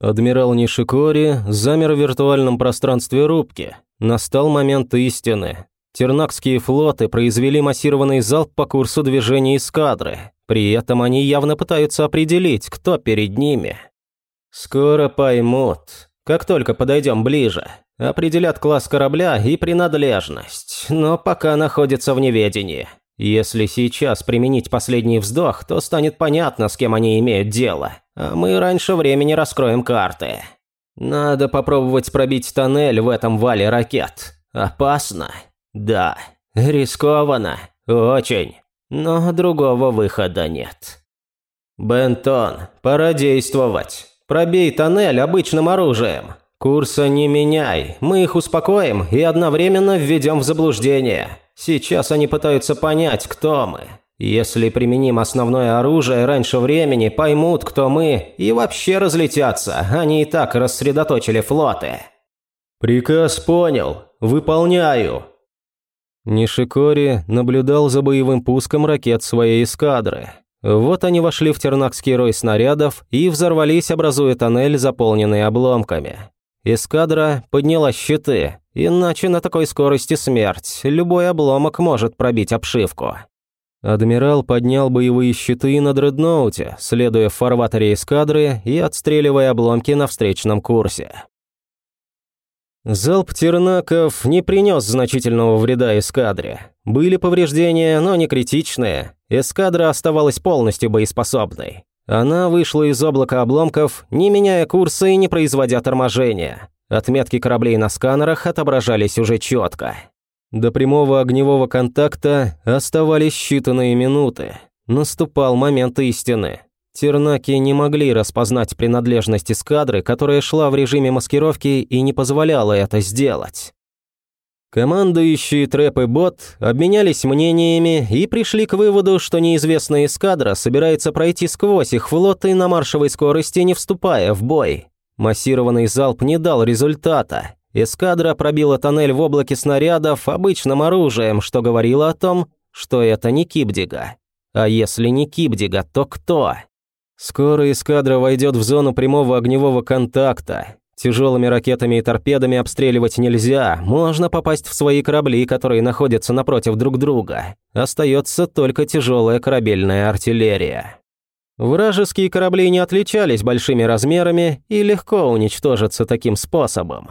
Адмирал Нишикори замер в виртуальном пространстве рубки. Настал момент истины. Тернакские флоты произвели массированный залп по курсу движения эскадры. При этом они явно пытаются определить, кто перед ними. Скоро поймут. Как только подойдем ближе, определят класс корабля и принадлежность, но пока находятся в неведении. Если сейчас применить последний вздох, то станет понятно, с кем они имеют дело. А мы раньше времени раскроем карты. Надо попробовать пробить тоннель в этом вале ракет. Опасно? Да. Рискованно? Очень. Но другого выхода нет. Бентон, пора действовать. Пробей тоннель обычным оружием. Курса не меняй. Мы их успокоим и одновременно введем в заблуждение. Сейчас они пытаются понять, кто мы. Если применим основное оружие раньше времени, поймут, кто мы, и вообще разлетятся. Они и так рассредоточили флоты. Приказ понял. Выполняю. Нишикори наблюдал за боевым пуском ракет своей эскадры. Вот они вошли в тернакский рой снарядов и взорвались, образуя тоннель, заполненный обломками. Эскадра подняла щиты, иначе на такой скорости смерть, любой обломок может пробить обшивку. Адмирал поднял боевые щиты на дредноуте, следуя в фарватере эскадры и отстреливая обломки на встречном курсе. Залп тернаков не принес значительного вреда эскадре. Были повреждения, но не критичные. Эскадра оставалась полностью боеспособной. Она вышла из облака обломков, не меняя курса и не производя торможения. Отметки кораблей на сканерах отображались уже четко. До прямого огневого контакта оставались считанные минуты. Наступал момент истины. Тернаки не могли распознать принадлежность эскадры, которая шла в режиме маскировки и не позволяла это сделать. Командующие Трэп и Бот обменялись мнениями и пришли к выводу, что неизвестная эскадра собирается пройти сквозь их флоты на маршевой скорости, не вступая в бой. Массированный залп не дал результата. Эскадра пробила тоннель в облаке снарядов обычным оружием, что говорило о том, что это не Кипдига. А если не Кипдига, то кто? Скоро эскадра войдет в зону прямого огневого контакта, Тяжелыми ракетами и торпедами обстреливать нельзя, можно попасть в свои корабли, которые находятся напротив друг друга. Остается только тяжелая корабельная артиллерия. Вражеские корабли не отличались большими размерами и легко уничтожатся таким способом.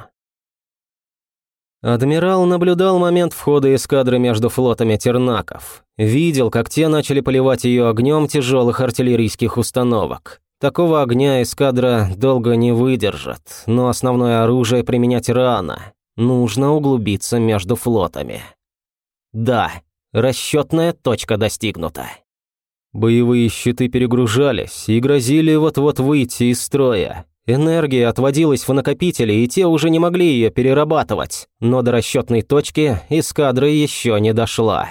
Адмирал наблюдал момент входа эскадры между флотами тернаков. Видел, как те начали поливать ее огнем тяжелых артиллерийских установок. Такого огня эскадра долго не выдержит, но основное оружие применять рано. Нужно углубиться между флотами. Да, расчетная точка достигнута. Боевые щиты перегружались и грозили вот-вот выйти из строя. Энергия отводилась в накопители, и те уже не могли ее перерабатывать, но до расчетной точки эскадра еще не дошла.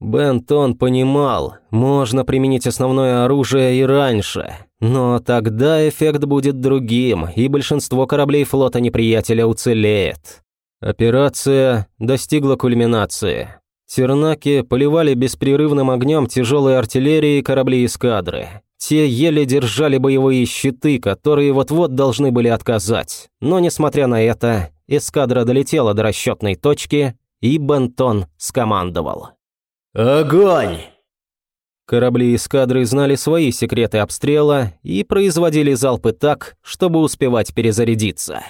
Бентон понимал, можно применить основное оружие и раньше, но тогда эффект будет другим, и большинство кораблей флота неприятеля уцелеет. Операция достигла кульминации. Тернаки поливали беспрерывным огнем тяжелой артиллерии корабли эскадры. Те еле держали боевые щиты, которые вот-вот должны были отказать. Но, несмотря на это, эскадра долетела до расчетной точки, и Бентон скомандовал. «Огонь!» Корабли эскадры знали свои секреты обстрела и производили залпы так, чтобы успевать перезарядиться.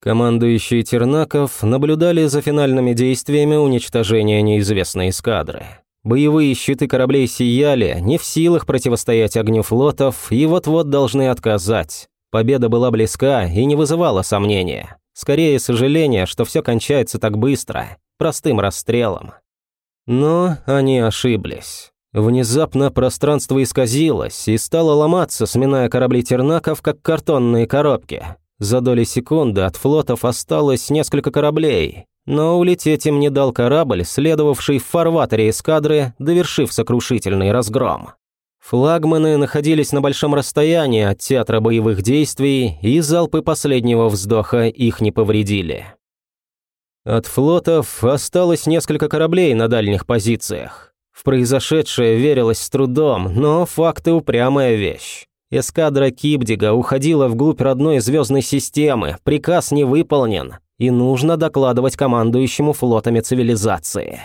Командующие Тернаков наблюдали за финальными действиями уничтожения неизвестной эскадры. Боевые щиты кораблей сияли, не в силах противостоять огню флотов и вот-вот должны отказать. Победа была близка и не вызывала сомнения. Скорее, сожаление, что все кончается так быстро, простым расстрелом. Но они ошиблись. Внезапно пространство исказилось и стало ломаться, сминая корабли тернаков, как картонные коробки. За доли секунды от флотов осталось несколько кораблей, но улететь им не дал корабль, следовавший в фарватере эскадры, довершив сокрушительный разгром. Флагманы находились на большом расстоянии от театра боевых действий, и залпы последнего вздоха их не повредили. От флотов осталось несколько кораблей на дальних позициях. В произошедшее верилось с трудом, но факты упрямая вещь. Эскадра Кибдига уходила вглубь родной звездной системы, приказ не выполнен, и нужно докладывать командующему флотами цивилизации.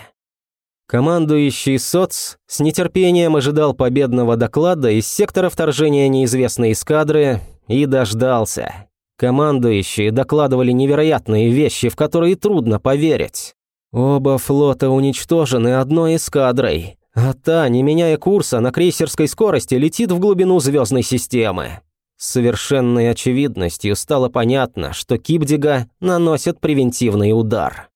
Командующий СОЦ с нетерпением ожидал победного доклада из сектора вторжения неизвестной эскадры и дождался. Командующие докладывали невероятные вещи, в которые трудно поверить. Оба флота уничтожены одной эскадрой, а та, не меняя курса, на крейсерской скорости летит в глубину звездной системы. С совершенной очевидностью стало понятно, что Кипдига наносят превентивный удар.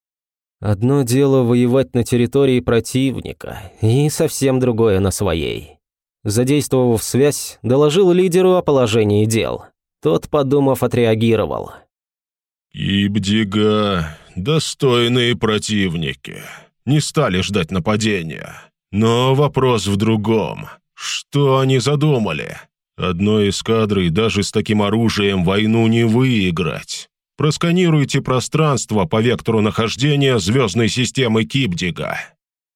Одно дело воевать на территории противника, и совсем другое на своей. Задействовав связь, доложил лидеру о положении дел. Тот, подумав, отреагировал. «Ибдига, достойные противники. Не стали ждать нападения. Но вопрос в другом. Что они задумали? Одной эскадрой даже с таким оружием войну не выиграть. Просканируйте пространство по вектору нахождения звездной системы Кипдига.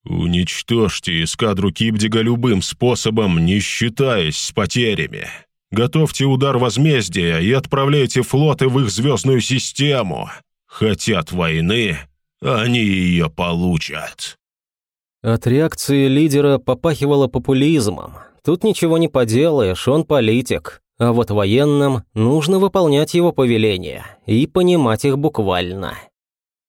Уничтожьте эскадру Кипдига любым способом, не считаясь с потерями. Готовьте удар возмездия и отправляйте флоты в их звездную систему. Хотят войны, они ее получат. От реакции лидера попахивало популизмом. Тут ничего не поделаешь, он политик. А вот военным нужно выполнять его повеления и понимать их буквально.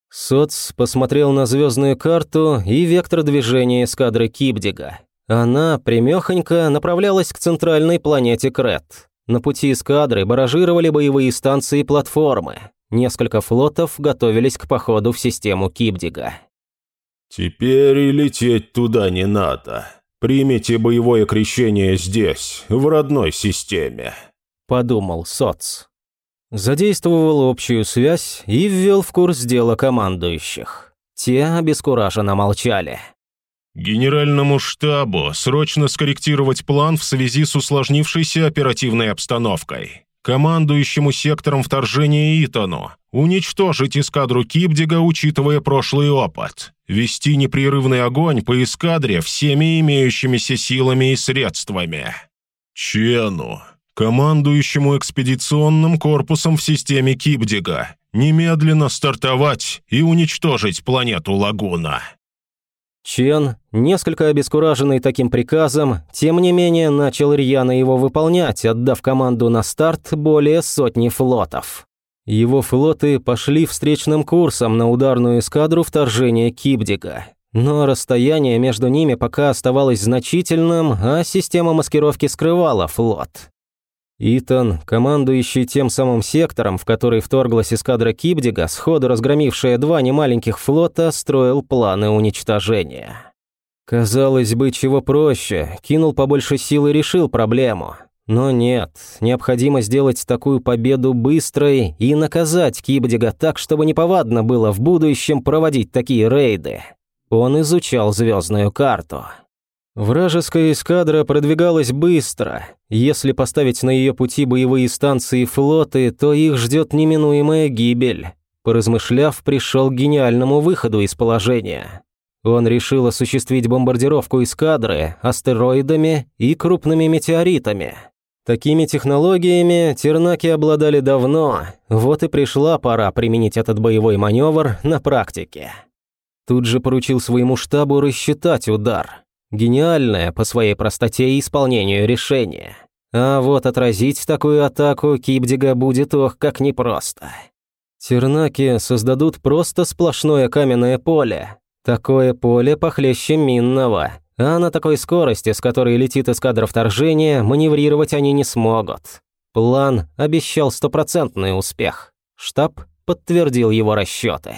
Соц посмотрел на звездную карту и вектор движения эскадры Кибдига. Она примехонько направлялась к центральной планете Крет. На пути эскадры баражировали боевые станции и платформы. Несколько флотов готовились к походу в систему Кибдига. «Теперь и лететь туда не надо», Примите боевое крещение здесь, в родной системе», – подумал Соц. Задействовал общую связь и ввел в курс дела командующих. Те обескураженно молчали. «Генеральному штабу срочно скорректировать план в связи с усложнившейся оперативной обстановкой. Командующему сектором вторжения Итану уничтожить эскадру Кибдига, учитывая прошлый опыт вести непрерывный огонь по эскадре всеми имеющимися силами и средствами. Чену, командующему экспедиционным корпусом в системе Кибдига, немедленно стартовать и уничтожить планету Лагуна. Чен, несколько обескураженный таким приказом, тем не менее начал рьяно его выполнять, отдав команду на старт более сотни флотов. Его флоты пошли встречным курсом на ударную эскадру вторжения Кибдига. Но расстояние между ними пока оставалось значительным, а система маскировки скрывала флот. Итан, командующий тем самым сектором, в который вторглась эскадра Кибдига, сходу разгромившая два немаленьких флота, строил планы уничтожения. Казалось бы, чего проще, кинул побольше сил и решил проблему. Но нет, необходимо сделать такую победу быстрой и наказать Кибдига так, чтобы неповадно было в будущем проводить такие рейды. Он изучал звездную карту. Вражеская эскадра продвигалась быстро. Если поставить на ее пути боевые станции и флоты, то их ждет неминуемая гибель. Поразмышляв, пришел к гениальному выходу из положения. Он решил осуществить бомбардировку эскадры астероидами и крупными метеоритами. Такими технологиями тернаки обладали давно, вот и пришла пора применить этот боевой маневр на практике. Тут же поручил своему штабу рассчитать удар. Гениальное по своей простоте и исполнению решение. А вот отразить такую атаку Кипдига будет ох как непросто. Тернаки создадут просто сплошное каменное поле. Такое поле похлеще минного, а на такой скорости, с которой летит эскадра вторжения, маневрировать они не смогут. План обещал стопроцентный успех. Штаб подтвердил его расчеты.